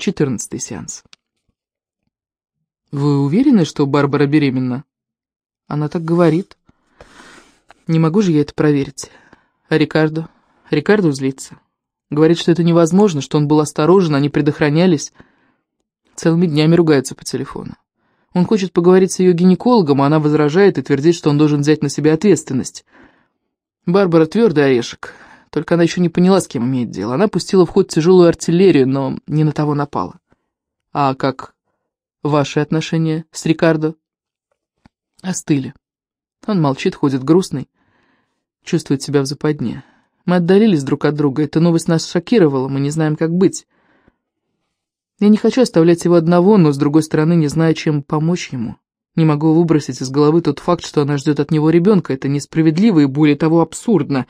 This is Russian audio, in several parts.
Четырнадцатый сеанс. «Вы уверены, что Барбара беременна?» «Она так говорит. Не могу же я это проверить. А Рикардо? Рикардо злится. Говорит, что это невозможно, что он был осторожен, они предохранялись. Целыми днями ругается по телефону. Он хочет поговорить с ее гинекологом, а она возражает и твердит, что он должен взять на себя ответственность. Барбара твердый орешек, только она еще не поняла, с кем имеет дело. Она пустила в ход тяжелую артиллерию, но не на того напала. А как ваши отношения с Рикардо? Остыли. Он молчит, ходит грустный, чувствует себя в западне. Мы отдалились друг от друга, эта новость нас шокировала, мы не знаем, как быть. Я не хочу оставлять его одного, но, с другой стороны, не знаю, чем помочь ему. Не могу выбросить из головы тот факт, что она ждет от него ребенка. Это несправедливо и, более того, абсурдно.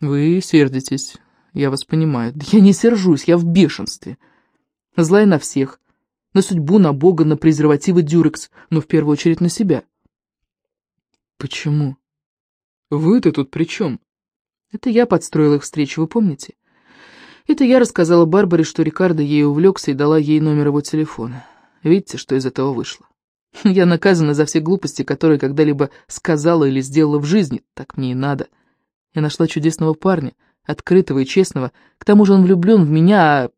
Вы сердитесь, я вас понимаю. Да я не сержусь, я в бешенстве. Злая на всех. На судьбу, на Бога, на презервативы Дюрекс, но в первую очередь на себя. Почему? Вы-то тут при чем? Это я подстроила их встречу, вы помните? Это я рассказала Барбаре, что Рикардо ей увлекся и дала ей номер его телефона. Видите, что из этого вышло? Я наказана за все глупости, которые когда-либо сказала или сделала в жизни. Так мне и надо. Я нашла чудесного парня, открытого и честного. К тому же он влюблен в меня, а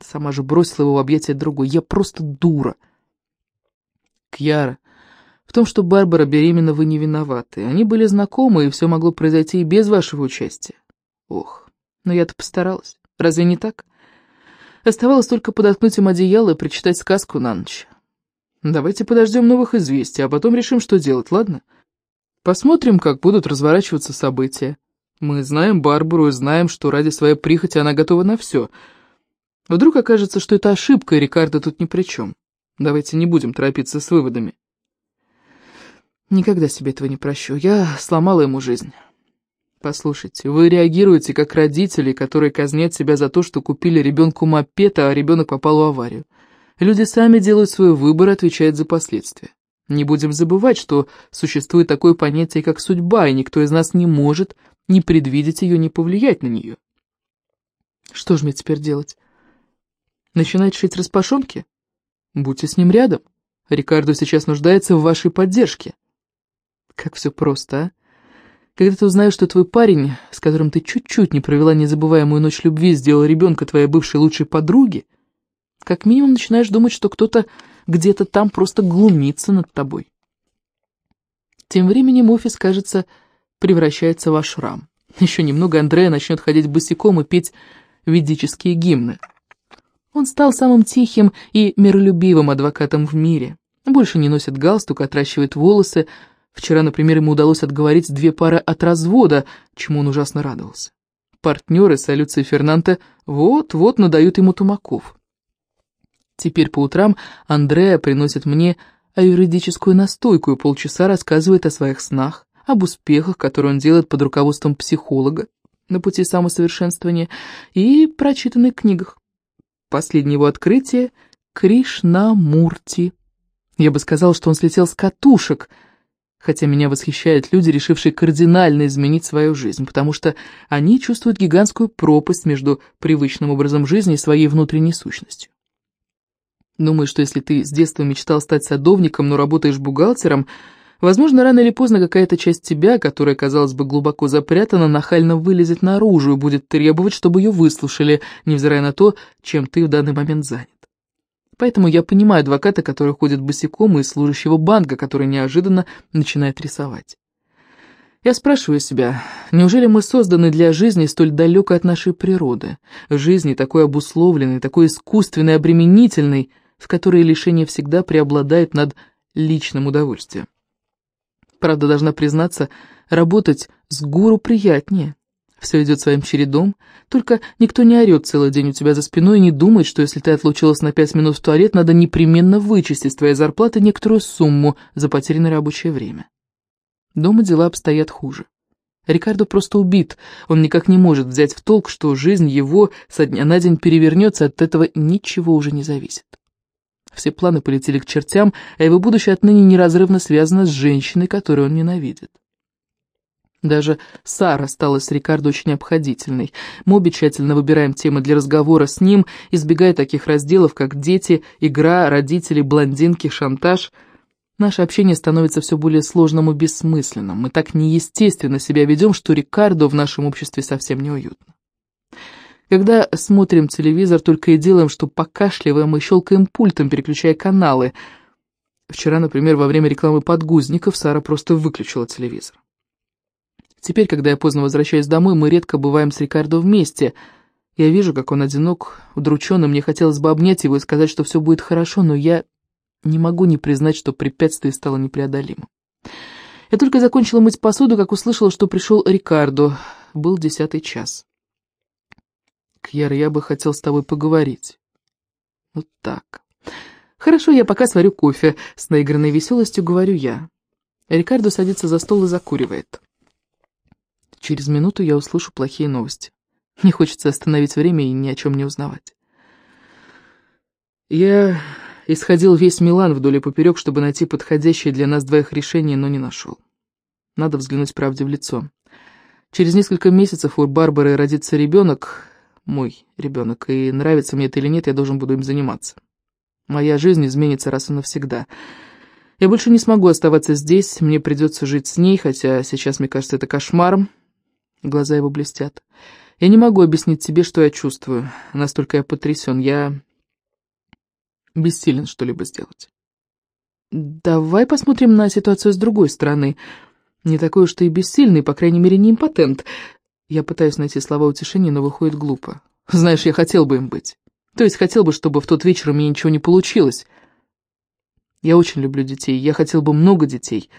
сама же бросила его в объятия другой. Я просто дура. Кьяра, в том, что Барбара беременна, вы не виноваты. Они были знакомы, и все могло произойти и без вашего участия. Ох, но я-то постаралась. Разве не так? Оставалось только подоткнуть им одеяло и прочитать сказку на ночь. Давайте подождем новых известий, а потом решим, что делать, ладно? Посмотрим, как будут разворачиваться события. Мы знаем Барбару и знаем, что ради своей прихоти она готова на все. Вдруг окажется, что это ошибка, и Рикардо тут ни при чем. Давайте не будем торопиться с выводами. Никогда себе этого не прощу. Я сломала ему жизнь. Послушайте, вы реагируете как родители, которые казнят себя за то, что купили ребенку мопед, а ребенок попал в аварию. Люди сами делают свой выбор и отвечают за последствия. Не будем забывать, что существует такое понятие, как судьба, и никто из нас не может ни предвидеть ее, ни повлиять на нее. Что же мне теперь делать? Начинать шить распашонки? Будьте с ним рядом. Рикардо сейчас нуждается в вашей поддержке. Как все просто, а? Когда ты узнаешь, что твой парень, с которым ты чуть-чуть не провела незабываемую ночь любви, сделал ребенка твоей бывшей лучшей подруги, как минимум начинаешь думать, что кто-то где-то там просто глумится над тобой. Тем временем офис, кажется, превращается в ашрам. Еще немного Андрея начнет ходить босиком и петь ведические гимны. Он стал самым тихим и миролюбивым адвокатом в мире. Больше не носит галстук, отращивает волосы, Вчера, например, ему удалось отговорить две пары от развода, чему он ужасно радовался. Партнеры Салюция и Фернанте вот-вот надают ему тумаков. Теперь по утрам Андреа приносит мне аюридическую настойку и полчаса рассказывает о своих снах, об успехах, которые он делает под руководством психолога на пути самосовершенствования и прочитанных книгах. Последнее его открытие — Кришнамурти. Я бы сказал, что он слетел с катушек — хотя меня восхищают люди, решившие кардинально изменить свою жизнь, потому что они чувствуют гигантскую пропасть между привычным образом жизни и своей внутренней сущностью. Думаю, что если ты с детства мечтал стать садовником, но работаешь бухгалтером, возможно, рано или поздно какая-то часть тебя, которая, казалось бы, глубоко запрятана, нахально вылезет наружу и будет требовать, чтобы ее выслушали, невзирая на то, чем ты в данный момент занят. Поэтому я понимаю адвоката, который ходит босиком, и служащего банка, который неожиданно начинает рисовать. Я спрашиваю себя, неужели мы созданы для жизни столь далекой от нашей природы? Жизни такой обусловленной, такой искусственной, обременительной, в которой лишение всегда преобладает над личным удовольствием. Правда, должна признаться, работать с гуру приятнее. Все идет своим чередом, только никто не орет целый день у тебя за спиной и не думает, что если ты отлучилась на пять минут в туалет, надо непременно вычесть из твоей зарплаты некоторую сумму за потерянное рабочее время. Дома дела обстоят хуже. Рикардо просто убит, он никак не может взять в толк, что жизнь его со дня на день перевернется, от этого ничего уже не зависит. Все планы полетели к чертям, а его будущее отныне неразрывно связано с женщиной, которую он ненавидит. Даже Сара стала с Рикардо очень обходительной. Мы обе тщательно выбираем темы для разговора с ним, избегая таких разделов, как дети, игра, родители, блондинки, шантаж. Наше общение становится все более сложным и бессмысленным. Мы так неестественно себя ведем, что Рикардо в нашем обществе совсем неуютно. Когда смотрим телевизор, только и делаем, что покашливаем и щелкаем пультом, переключая каналы. Вчера, например, во время рекламы подгузников Сара просто выключила телевизор. Теперь, когда я поздно возвращаюсь домой, мы редко бываем с Рикардо вместе. Я вижу, как он одинок, удручен, мне хотелось бы обнять его и сказать, что все будет хорошо, но я не могу не признать, что препятствие стало непреодолимым. Я только закончила мыть посуду, как услышала, что пришел Рикардо. Был десятый час. Кьяра, я бы хотел с тобой поговорить. Вот так. Хорошо, я пока сварю кофе. С наигранной веселостью говорю я. Рикардо садится за стол и закуривает. Через минуту я услышу плохие новости. Мне хочется остановить время и ни о чем не узнавать. Я исходил весь Милан вдоль и поперек, чтобы найти подходящее для нас двоих решение, но не нашел. Надо взглянуть правде в лицо. Через несколько месяцев у Барбары родится ребенок, мой ребенок, и нравится мне это или нет, я должен буду им заниматься. Моя жизнь изменится раз и навсегда. Я больше не смогу оставаться здесь, мне придется жить с ней, хотя сейчас мне кажется это кошмаром. Глаза его блестят. Я не могу объяснить тебе, что я чувствую. Настолько я потрясен. Я бессилен что-либо сделать. Давай посмотрим на ситуацию с другой стороны. Не такой уж ты и бессильный, по крайней мере, не импотент. Я пытаюсь найти слова утешения, но выходит глупо. Знаешь, я хотел бы им быть. То есть хотел бы, чтобы в тот вечер у меня ничего не получилось. Я очень люблю детей, я хотел бы много детей,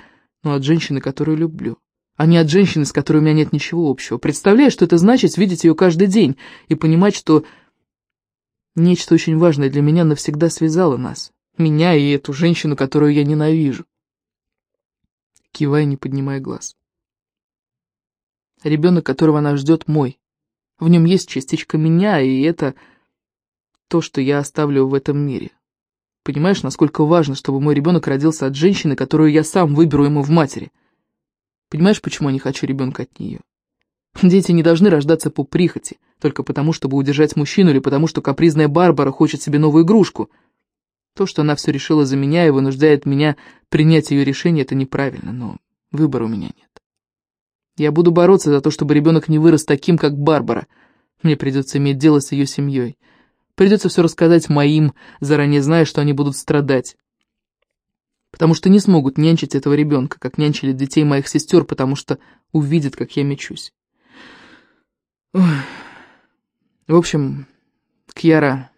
но от женщины, которую люблю а не от женщины, с которой у меня нет ничего общего. Представляешь, что это значит видеть ее каждый день и понимать, что нечто очень важное для меня навсегда связало нас. Меня и эту женщину, которую я ненавижу. Кивая, не поднимая глаз. Ребенок, которого она ждет, мой. В нем есть частичка меня, и это то, что я оставлю в этом мире. Понимаешь, насколько важно, чтобы мой ребенок родился от женщины, которую я сам выберу ему в матери. Понимаешь, почему я не хочу ребенка от нее? Дети не должны рождаться по прихоти, только потому, чтобы удержать мужчину или потому, что капризная Барбара хочет себе новую игрушку. То, что она все решила за меня и вынуждает меня принять ее решение, это неправильно, но выбора у меня нет. Я буду бороться за то, чтобы ребенок не вырос таким, как Барбара. Мне придется иметь дело с ее семьей. Придется все рассказать моим, заранее зная, что они будут страдать потому что не смогут нянчить этого ребенка, как нянчили детей моих сестер, потому что увидят, как я мечусь. Ой. В общем, Кьяра,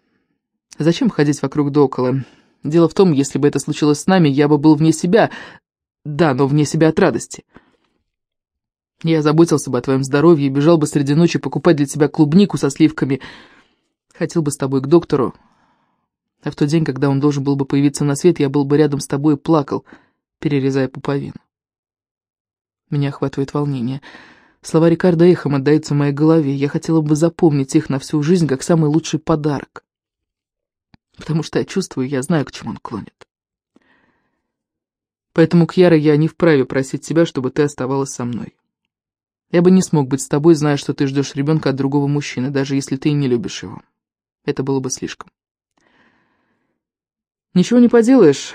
зачем ходить вокруг да около? Дело в том, если бы это случилось с нами, я бы был вне себя, да, но вне себя от радости. Я заботился бы о твоем здоровье и бежал бы среди ночи покупать для тебя клубнику со сливками. Хотел бы с тобой к доктору, а в тот день, когда он должен был бы появиться на свет, я был бы рядом с тобой и плакал, перерезая пуповину. Меня охватывает волнение. Слова Рикардо эхом отдаются в моей голове. Я хотела бы запомнить их на всю жизнь как самый лучший подарок. Потому что я чувствую, я знаю, к чему он клонит. Поэтому, Кьяра, я не вправе просить тебя, чтобы ты оставалась со мной. Я бы не смог быть с тобой, зная, что ты ждешь ребенка от другого мужчины, даже если ты и не любишь его. Это было бы слишком. Ничего не поделаешь,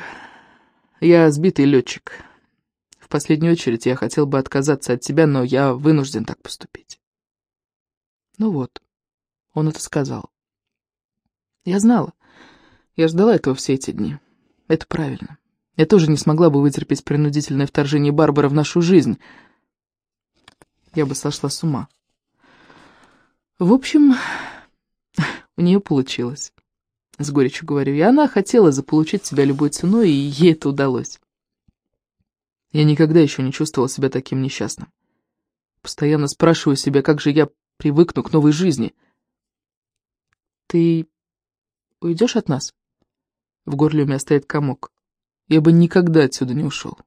я сбитый летчик. В последнюю очередь я хотел бы отказаться от тебя, но я вынужден так поступить. Ну вот, он это сказал. Я знала. Я ждала этого все эти дни. Это правильно. Я тоже не смогла бы вытерпеть принудительное вторжение Барбара в нашу жизнь. Я бы сошла с ума. В общем, у нее получилось. — с горечью говорю я. Она хотела заполучить тебя любой ценой, и ей это удалось. Я никогда еще не чувствовал себя таким несчастным. Постоянно спрашиваю себя, как же я привыкну к новой жизни. Ты уйдешь от нас? В горле у меня стоит комок. Я бы никогда отсюда не ушел.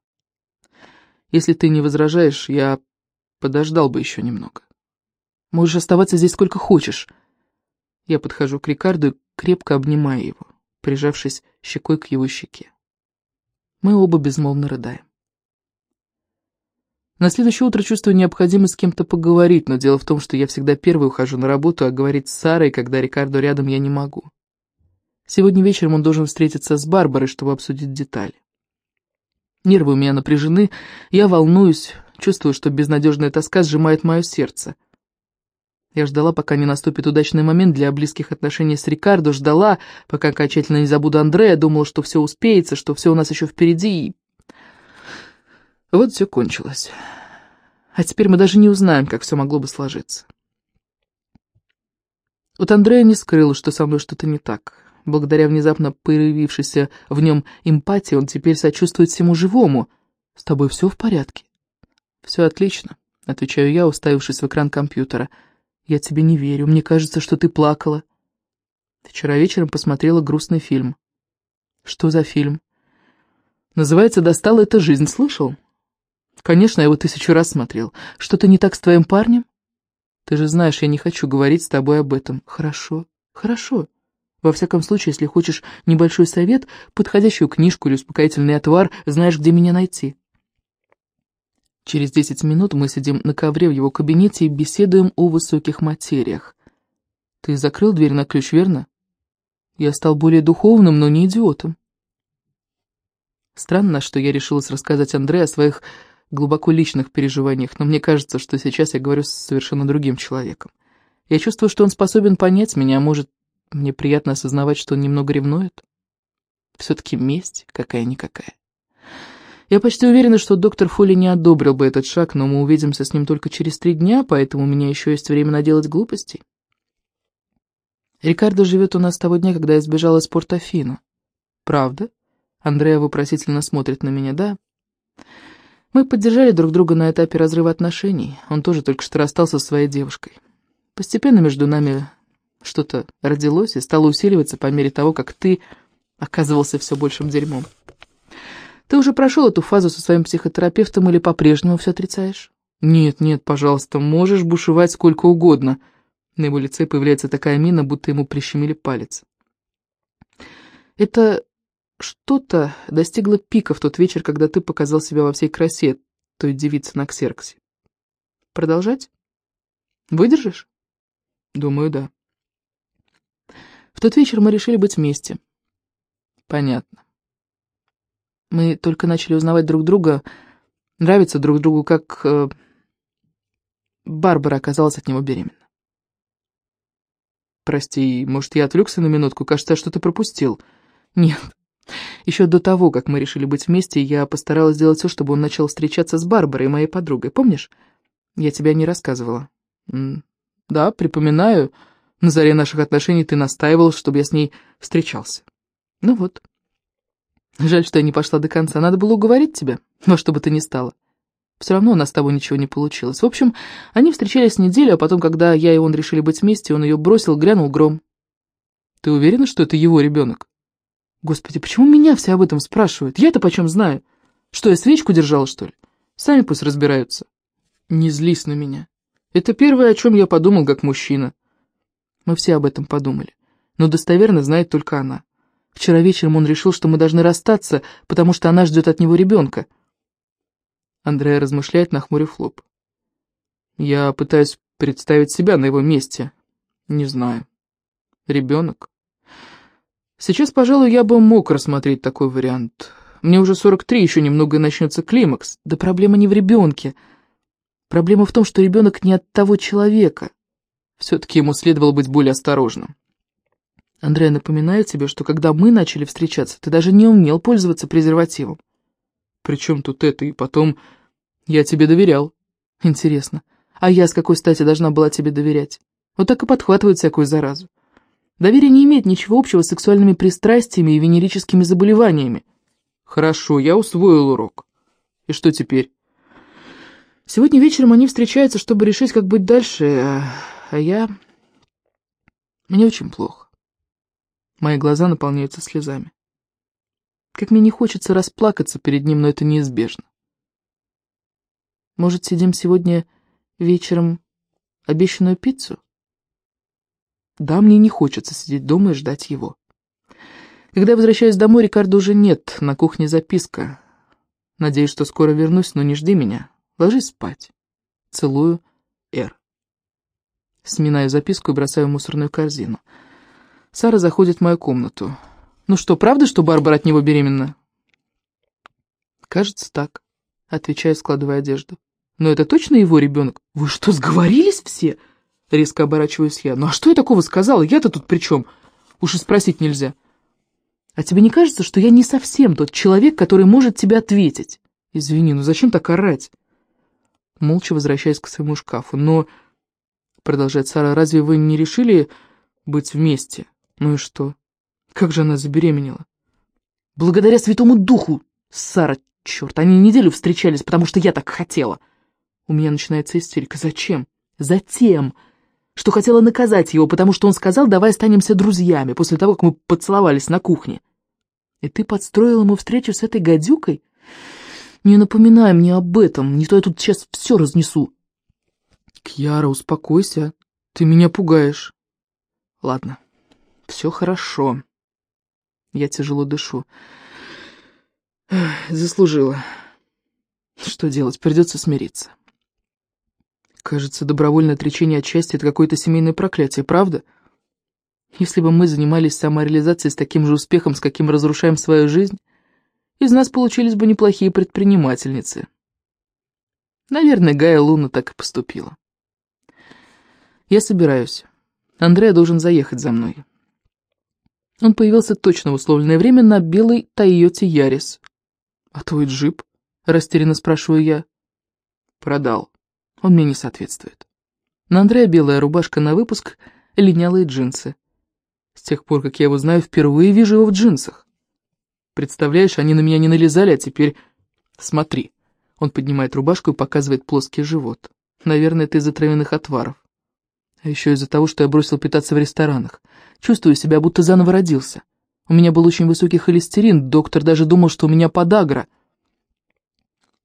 Если ты не возражаешь, я подождал бы еще немного. Можешь оставаться здесь сколько хочешь. Я подхожу к Рикарду и крепко обнимаю его, прижавшись щекой к его щеке. Мы оба безмолвно рыдаем. На следующее утро чувствую необходимость с кем-то поговорить, но дело в том, что я всегда первый ухожу на работу, а говорить с Сарой, когда Рикардо рядом, я не могу. Сегодня вечером он должен встретиться с Барбарой, чтобы обсудить детали. Нервы у меня напряжены, я волнуюсь, чувствую, что безнадежная тоска сжимает мое сердце. Я ждала, пока не наступит удачный момент для близких отношений с Рикардо, ждала, пока окончательно не забуду Андрея, думала, что все успеется, что все у нас еще впереди, и вот все кончилось. А теперь мы даже не узнаем, как все могло бы сложиться. Вот Андрея не скрыл, что со мной что-то не так. Благодаря внезапно появившейся в нем эмпатии, он теперь сочувствует всему живому. С тобой все в порядке? Все отлично, отвечаю я, уставившись в экран компьютера. Я тебе не верю, мне кажется, что ты плакала. Вчера вечером посмотрела грустный фильм. Что за фильм? Называется «Достала эта жизнь», слышал? Конечно, я его тысячу раз смотрел. Что-то не так с твоим парнем? Ты же знаешь, я не хочу говорить с тобой об этом. Хорошо, хорошо. Во всяком случае, если хочешь небольшой совет, подходящую книжку или успокоительный отвар, знаешь, где меня найти. Через десять минут мы сидим на ковре в его кабинете и беседуем о высоких материях. Ты закрыл дверь на ключ, верно? Я стал более духовным, но не идиотом. Странно, что я решилась рассказать Андре о своих глубоко личных переживаниях, но мне кажется, что сейчас я говорю с совершенно другим человеком. Я чувствую, что он способен понять меня, а может, мне приятно осознавать, что он немного ревнует. Все-таки месть какая-никакая. Я почти уверена, что доктор Фоли не одобрил бы этот шаг, но мы увидимся с ним только через три дня, поэтому у меня еще есть время наделать глупостей. Рикардо живет у нас с того дня, когда я сбежала из Порт-Афино. Правда? Андрея вопросительно смотрит на меня, да? Мы поддержали друг друга на этапе разрыва отношений. Он тоже только что расстался со своей девушкой. Постепенно между нами что-то родилось и стало усиливаться по мере того, как ты оказывался все большим дерьмом. Ты уже прошел эту фазу со своим психотерапевтом или по-прежнему все отрицаешь? Нет, нет, пожалуйста, можешь бушевать сколько угодно. На его лице появляется такая мина, будто ему прищемили палец. Это что-то достигло пика в тот вечер, когда ты показал себя во всей красе той девицы на Ксерксе. Продолжать? Выдержишь? Думаю, да. В тот вечер мы решили быть вместе. Понятно. Мы только начали узнавать друг друга, нравиться друг другу, как... Э, Барбара оказалась от него беременна. Прости, может, я отвлекся на минутку? Кажется, я что-то пропустил. Нет, еще до того, как мы решили быть вместе, я постаралась сделать все, чтобы он начал встречаться с Барбарой, моей подругой. Помнишь? Я тебя не рассказывала. Да, припоминаю. На заре наших отношений ты настаивал, чтобы я с ней встречался. Ну вот. Жаль, что я не пошла до конца. Надо было уговорить тебя, во что бы ты ни стала. Все равно у нас с тобой ничего не получилось. В общем, они встречались неделю, а потом, когда я и он решили быть вместе, он ее бросил, грянул гром. Ты уверена, что это его ребенок? Господи, почему меня все об этом спрашивают? Я-то почем знаю? Что, я свечку держала, что ли? Сами пусть разбираются. Не злись на меня. Это первое, о чем я подумал, как мужчина. Мы все об этом подумали. Но достоверно знает только она. Вчера вечером он решил, что мы должны расстаться, потому что она ждет от него ребенка. Андрея размышляет, нахмурив лоб. Я пытаюсь представить себя на его месте. Не знаю. Ребенок? Сейчас, пожалуй, я бы мог рассмотреть такой вариант. Мне уже 43, еще немного и начнется климакс. Да проблема не в ребенке. Проблема в том, что ребенок не от того человека. Все-таки ему следовало быть более осторожным. Андрей, напоминаю тебе, что когда мы начали встречаться, ты даже не умел пользоваться презервативом. Причем тут это, и потом... Я тебе доверял. Интересно, а я с какой стати должна была тебе доверять? Вот так и подхватывают всякую заразу. Доверие не имеет ничего общего с сексуальными пристрастиями и венерическими заболеваниями. Хорошо, я усвоил урок. И что теперь? Сегодня вечером они встречаются, чтобы решить, как быть дальше, а, а я... Мне очень плохо. Мои глаза наполняются слезами. Как мне не хочется расплакаться перед ним, но это неизбежно. Может, сидим сегодня вечером обещанную пиццу? Да, мне не хочется сидеть дома и ждать его. Когда я возвращаюсь домой, Рикардо уже нет, на кухне записка. Надеюсь, что скоро вернусь, но не жди меня. Ложись спать. Целую, Р. Сминаю записку и бросаю в мусорную корзину. Сара заходит в мою комнату. «Ну что, правда, что Барбара от него беременна?» «Кажется, так», — отвечаю, складывая одежду. «Но это точно его ребенок? Вы что, сговорились все?» Резко оборачиваюсь я. «Ну а что я такого сказала? Я-то тут при чем? Уж и спросить нельзя». «А тебе не кажется, что я не совсем тот человек, который может тебе ответить?» «Извини, ну зачем так орать?» Молча возвращаюсь к своему шкафу. «Но...» — продолжает Сара. «Разве вы не решили быть вместе?» «Ну и что? Как же она забеременела?» «Благодаря Святому Духу, Сара, черт, они неделю встречались, потому что я так хотела!» У меня начинается истерика. «Зачем?» «Затем!» что хотела наказать его, потому что он сказал, давай останемся друзьями, после того, как мы поцеловались на кухне. И ты подстроил ему встречу с этой гадюкой? Не напоминай мне об этом, не то я тут сейчас все разнесу. Кьяра, успокойся, ты меня пугаешь. Ладно, все хорошо. Я тяжело дышу. Заслужила. Что делать, придется смириться. Кажется, добровольное отречение от счастья — это какое-то семейное проклятие, правда? Если бы мы занимались самореализацией с таким же успехом, с каким разрушаем свою жизнь, из нас получились бы неплохие предпринимательницы. Наверное, Гая Луна так и поступила. Я собираюсь. Андрея должен заехать за мной. Он появился точно в условленное время на белой Тойоте Ярис. «А твой джип?» — растерянно спрашиваю я. «Продал», он мне не соответствует. На Андрея белая рубашка на выпуск, линялые джинсы. С тех пор, как я его знаю, впервые вижу его в джинсах. Представляешь, они на меня не налезали, а теперь... Смотри. Он поднимает рубашку и показывает плоский живот. Наверное, это из-за травяных отваров. А еще из-за того, что я бросил питаться в ресторанах. Чувствую себя, будто заново родился. У меня был очень высокий холестерин, доктор даже думал, что у меня подагра.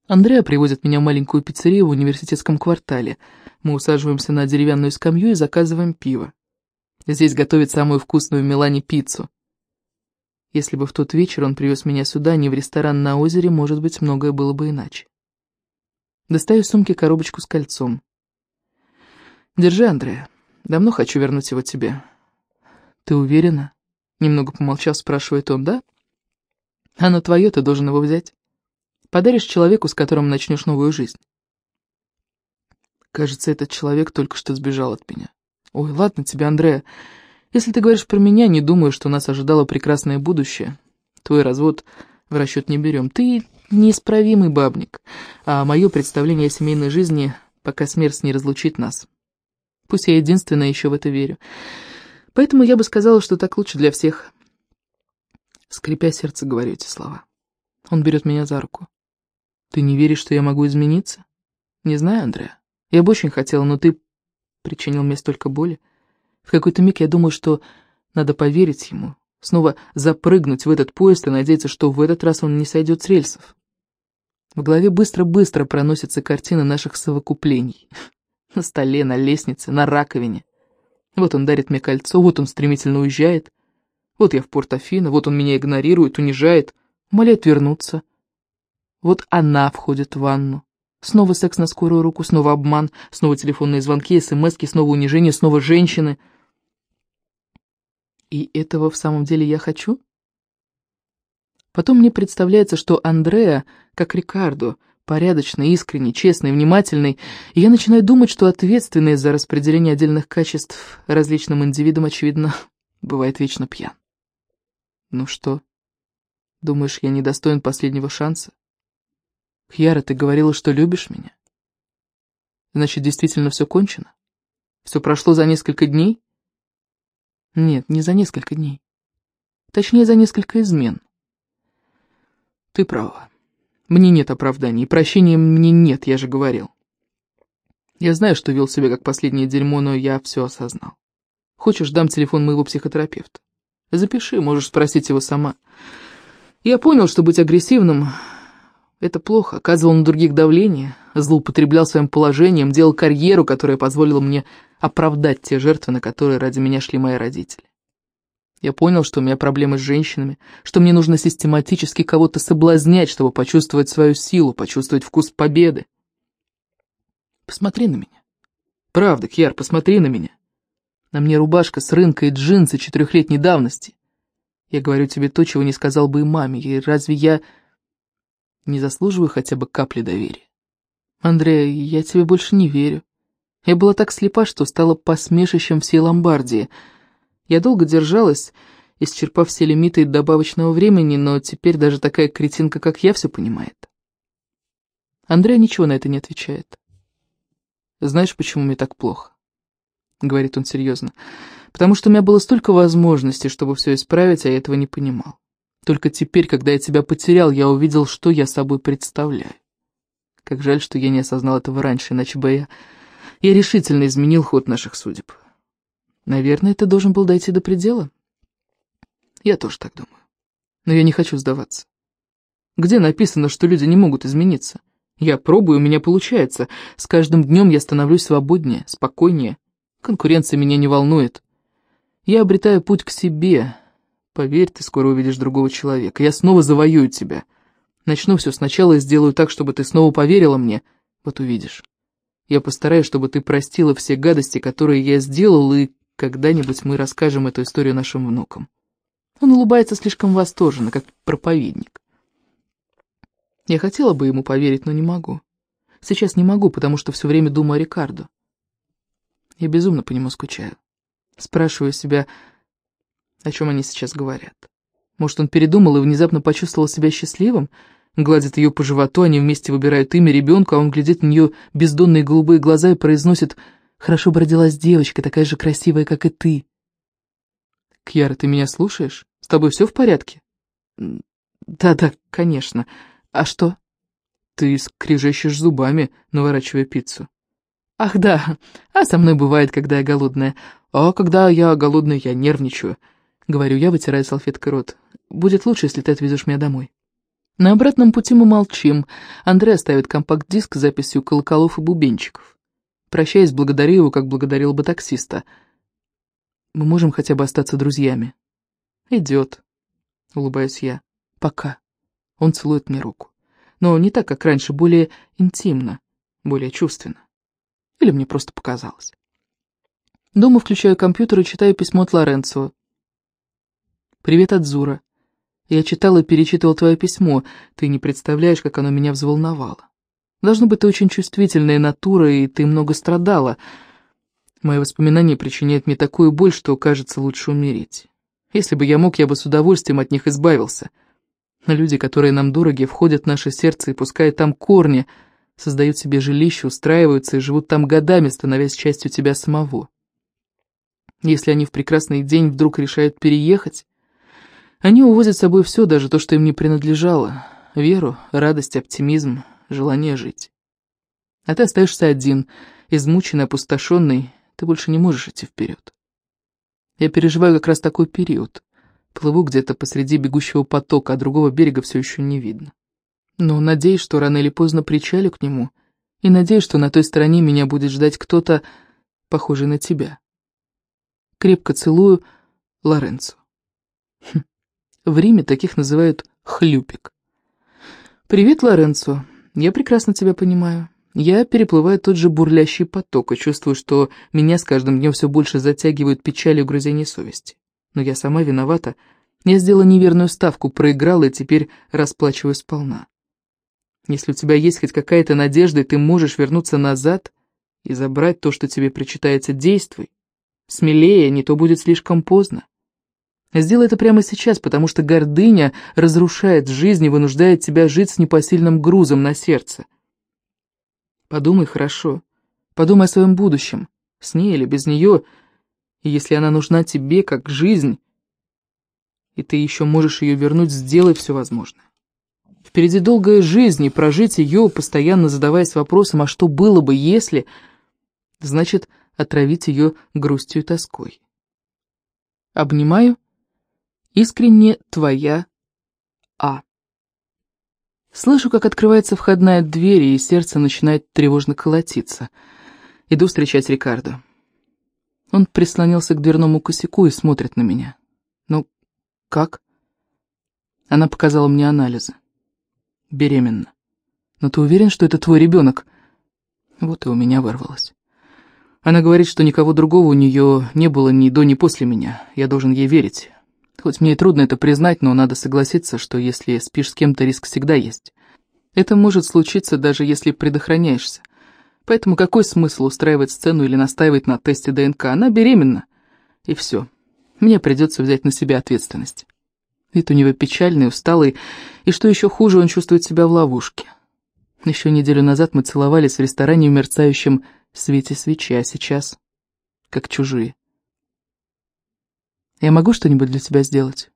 Андреа привозит меня в маленькую пиццерию в университетском квартале. Мы усаживаемся на деревянную скамью и заказываем пиво. Здесь готовят самую вкусную в Милане пиццу. Если бы в тот вечер он привез меня сюда, не в ресторан на озере, может быть, многое было бы иначе. Достаю из сумки коробочку с кольцом. «Держи, Андрея. Давно хочу вернуть его тебе». «Ты уверена?» Немного помолчав, спрашивает он, «да?» «Оно твое, ты должен его взять» подаришь человеку, с которым начнешь новую жизнь. Кажется, этот человек только что сбежал от меня. Ой, ладно тебе, Андреа. Если ты говоришь про меня, не думаю, что нас ожидало прекрасное будущее. Твой развод в расчет не берем. Ты неисправимый бабник, а мое представление о семейной жизни, пока смерть не разлучит нас. Пусть я единственная еще в это верю. Поэтому я бы сказала, что так лучше для всех. Скрипя сердце, говорю эти слова. Он берет меня за руку. Ты не веришь, что я могу измениться? Не знаю, Андреа. Я бы очень хотела, но ты причинил мне столько боли. В какой-то миг я думаю, что надо поверить ему, снова запрыгнуть в этот поезд и надеяться, что в этот раз он не сойдет с рельсов. В голове быстро-быстро проносятся картины наших совокуплений. На столе, на лестнице, на раковине. Вот он дарит мне кольцо, вот он стремительно уезжает. Вот я в Порт-Афино, вот он меня игнорирует, унижает, умоляет вернуться. Вот она входит в ванну. Снова секс на скорую руку, снова обман, снова телефонные звонки, смски, снова унижение, снова женщины. И этого в самом деле я хочу? Потом мне представляется, что Андреа, как Рикардо, порядочный, искренний, честный, внимательный, и я начинаю думать, что ответственный за распределение отдельных качеств различным индивидам, очевидно, бывает вечно пьян. Ну что, думаешь, я недостоин последнего шанса? Хьяра, ты говорила, что любишь меня? Значит, действительно все кончено? Все прошло за несколько дней? Нет, не за несколько дней. Точнее, за несколько измен. Ты права. Мне нет оправданий, прощения мне нет, я же говорил. Я знаю, что вел себя как последнее дерьмо, но я все осознал. Хочешь, дам телефон моего психотерапевта? Запиши, можешь спросить его сама. Я понял, что быть агрессивным это плохо, оказывал на других давление, злоупотреблял своим положением, делал карьеру, которая позволила мне оправдать те жертвы, на которые ради меня шли мои родители. Я понял, что у меня проблемы с женщинами, что мне нужно систематически кого-то соблазнять, чтобы почувствовать свою силу, почувствовать вкус победы. Посмотри на меня. Правда, Кьяр, посмотри на меня. На мне рубашка с рынка и джинсы четырехлетней давности. Я говорю тебе то, чего не сказал бы и маме, и разве я не заслуживаю хотя бы капли доверия? Андрей, я тебе больше не верю. Я была так слепа, что стала посмешищем всей Ломбардии. Я долго держалась, исчерпав все лимиты добавочного времени, но теперь даже такая кретинка, как я, все понимает. Андрей ничего на это не отвечает. «Знаешь, почему мне так плохо?» — говорит он серьезно. «Потому что у меня было столько возможностей, чтобы все исправить, а я этого не понимал. Только теперь, когда я тебя потерял, я увидел, что я собой представляю. Как жаль, что я не осознал этого раньше, иначе бы я я решительно изменил ход наших судеб. Наверное, ты должен был дойти до предела. Я тоже так думаю. Но я не хочу сдаваться. Где написано, что люди не могут измениться? Я пробую, у меня получается. С каждым днем я становлюсь свободнее, спокойнее. Конкуренция меня не волнует. Я обретаю путь к себе. Поверь, ты скоро увидишь другого человека. Я снова завоюю тебя. Начну все сначала и сделаю так, чтобы ты снова поверила мне. Вот увидишь. Я постараюсь, чтобы ты простила все гадости, которые я сделал, и когда-нибудь мы расскажем эту историю нашим внукам. Он улыбается слишком восторженно, как проповедник. Я хотела бы ему поверить, но не могу. Сейчас не могу, потому что все время думаю о Рикардо. Я безумно по нему скучаю. Спрашиваю себя, о чем они сейчас говорят. Может, он передумал и внезапно почувствовал себя счастливым, Гладит ее по животу, они вместе выбирают имя ребенку, а он глядит на нее бездонные голубые глаза и произносит «Хорошо бы родилась девочка, такая же красивая, как и ты». «Кьяра, ты меня слушаешь? С тобой все в порядке?» «Да-да, конечно. А что?» «Ты скрежещешь зубами, наворачивая пиццу». «Ах да, а со мной бывает, когда я голодная. А когда я голодная, я нервничаю», — говорю я, вытирая салфеткой рот. «Будет лучше, если ты отвезешь меня домой». На обратном пути мы молчим. Андрей ставит компакт-диск с записью колоколов и бубенчиков. Прощаясь, благодарю его, как благодарил бы таксиста. Мы можем хотя бы остаться друзьями. Идет, улыбаюсь я. Пока. Он целует мне руку. Но не так, как раньше, более интимно, более чувственно. Или мне просто показалось. Дома включаю компьютер и читаю письмо от Лоренцо. «Привет от Зура. Я читал и перечитывал твое письмо. Ты не представляешь, как оно меня взволновало. Должно быть, ты очень чувствительная натура, и ты много страдала. Мои воспоминания причиняют мне такую боль, что, кажется, лучше умереть. Если бы я мог, я бы с удовольствием от них избавился. Но люди, которые нам дороги, входят в наше сердце и пускают там корни, создают себе жилище, устраиваются и живут там годами, становясь частью тебя самого. Если они в прекрасный день вдруг решают переехать, они увозят с собой все, даже то, что им не принадлежало. Веру, радость, оптимизм, желание жить. А ты остаешься один, измученный, опустошенный, ты больше не можешь идти вперед. Я переживаю как раз такой период. Плыву где-то посреди бегущего потока, а другого берега все еще не видно. Но надеюсь, что рано или поздно причалю к нему, и надеюсь, что на той стороне меня будет ждать кто-то, похожий на тебя. Крепко целую Лоренцо. Хм. В Риме таких называют хлюпик. «Привет, Лоренцо. Я прекрасно тебя понимаю. Я переплываю тот же бурлящий поток и чувствую, что меня с каждым днем все больше затягивают печали и угрызения совести. Но я сама виновата. Я сделала неверную ставку, проиграла и теперь расплачиваюсь сполна. Если у тебя есть хоть какая-то надежда, и ты можешь вернуться назад и забрать то, что тебе причитается, действуй. Смелее, не то будет слишком поздно. Сделай это прямо сейчас, потому что гордыня разрушает жизнь и вынуждает тебя жить с непосильным грузом на сердце. Подумай хорошо. Подумай о своем будущем, с ней или без нее, и если она нужна тебе как жизнь, и ты еще можешь ее вернуть, сделай все возможное. Впереди долгая жизнь, и прожить ее, постоянно задаваясь вопросом, а что было бы, если... Значит, отравить ее грустью и тоской. Обнимаю Искренне твоя А. Слышу, как открывается входная дверь, и сердце начинает тревожно колотиться. Иду встречать Рикардо. Он прислонился к дверному косяку и смотрит на меня. «Ну, как?» Она показала мне анализы. «Беременна. Но ты уверен, что это твой ребенок?» Вот и у меня вырвалось. Она говорит, что никого другого у нее не было ни до, ни после меня. Я должен ей верить. Хоть мне и трудно это признать, но надо согласиться, что если спишь с кем-то, риск всегда есть. Это может случиться, даже если предохраняешься. Поэтому какой смысл устраивать сцену или настаивать на тесте ДНК? Она беременна. И все. Мне придется взять на себя ответственность. Вид у него печальный, усталый, и что еще хуже, он чувствует себя в ловушке. Еще неделю назад мы целовались в ресторане в мерцающем свете свечи, а сейчас как чужие. Я могу что-нибудь для тебя сделать?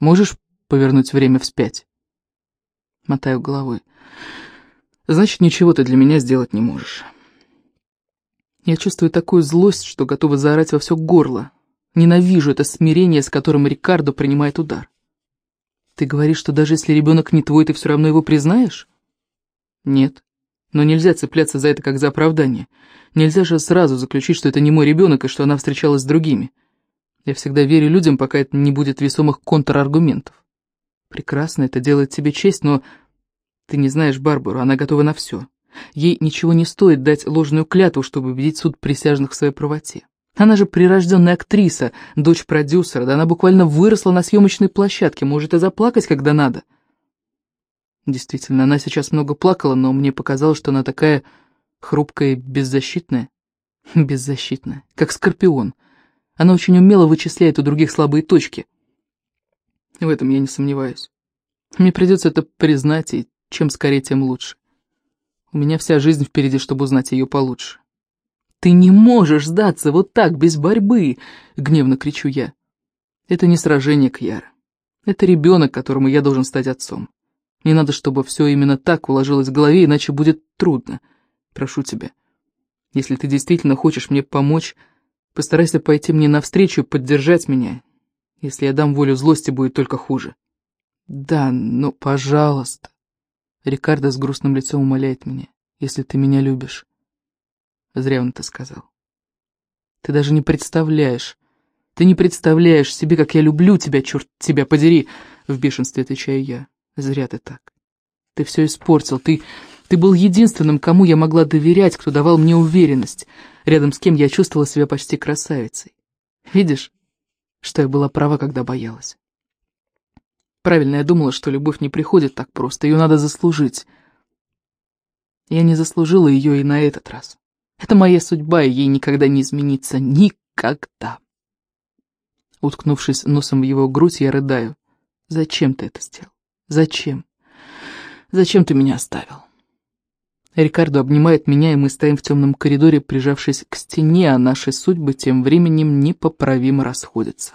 Можешь повернуть время вспять? Мотаю головой. Значит, ничего ты для меня сделать не можешь. Я чувствую такую злость, что готова заорать во все горло. Ненавижу это смирение, с которым Рикардо принимает удар. Ты говоришь, что даже если ребенок не твой, ты все равно его признаешь? Нет. Но нельзя цепляться за это как за оправдание. Нельзя же сразу заключить, что это не мой ребенок и что она встречалась с другими. Я всегда верю людям, пока это не будет весомых контраргументов. Прекрасно, это делает тебе честь, но ты не знаешь Барбару, она готова на все. Ей ничего не стоит дать ложную клятву, чтобы убедить суд присяжных в своей правоте. Она же прирожденная актриса, дочь продюсера, да она буквально выросла на съемочной площадке, может и заплакать, когда надо. Действительно, она сейчас много плакала, но мне показалось, что она такая хрупкая и беззащитная. Беззащитная, как скорпион. Она очень умело вычисляет у других слабые точки. В этом я не сомневаюсь. Мне придется это признать, и чем скорее, тем лучше. У меня вся жизнь впереди, чтобы узнать ее получше. «Ты не можешь сдаться вот так, без борьбы!» — гневно кричу я. «Это не сражение, Кьяра. Это ребенок, которому я должен стать отцом. Мне надо, чтобы все именно так уложилось в голове, иначе будет трудно. Прошу тебя, если ты действительно хочешь мне помочь, постарайся пойти мне навстречу и поддержать меня. Если я дам волю злости, будет только хуже». «Да, ну, пожалуйста». Рикардо с грустным лицом умоляет меня. «Если ты меня любишь». Зря он это сказал. «Ты даже не представляешь. Ты не представляешь себе, как я люблю тебя, черт тебя подери!» В бешенстве отвечаю я. «Зря ты так. Ты все испортил. Ты, ты был единственным, кому я могла доверять, кто давал мне уверенность, рядом с кем я чувствовала себя почти красавицей. Видишь, что я была права, когда боялась?» Правильно, я думала, что любовь не приходит так просто, ее надо заслужить. Я не заслужила ее и на этот раз. Это моя судьба, и ей никогда не изменится. Никогда. Уткнувшись носом в его грудь, я рыдаю. Зачем ты это сделал? Зачем? Зачем ты меня оставил? Рикардо обнимает меня, и мы стоим в темном коридоре, прижавшись к стене, а наши судьбы тем временем непоправимо расходятся.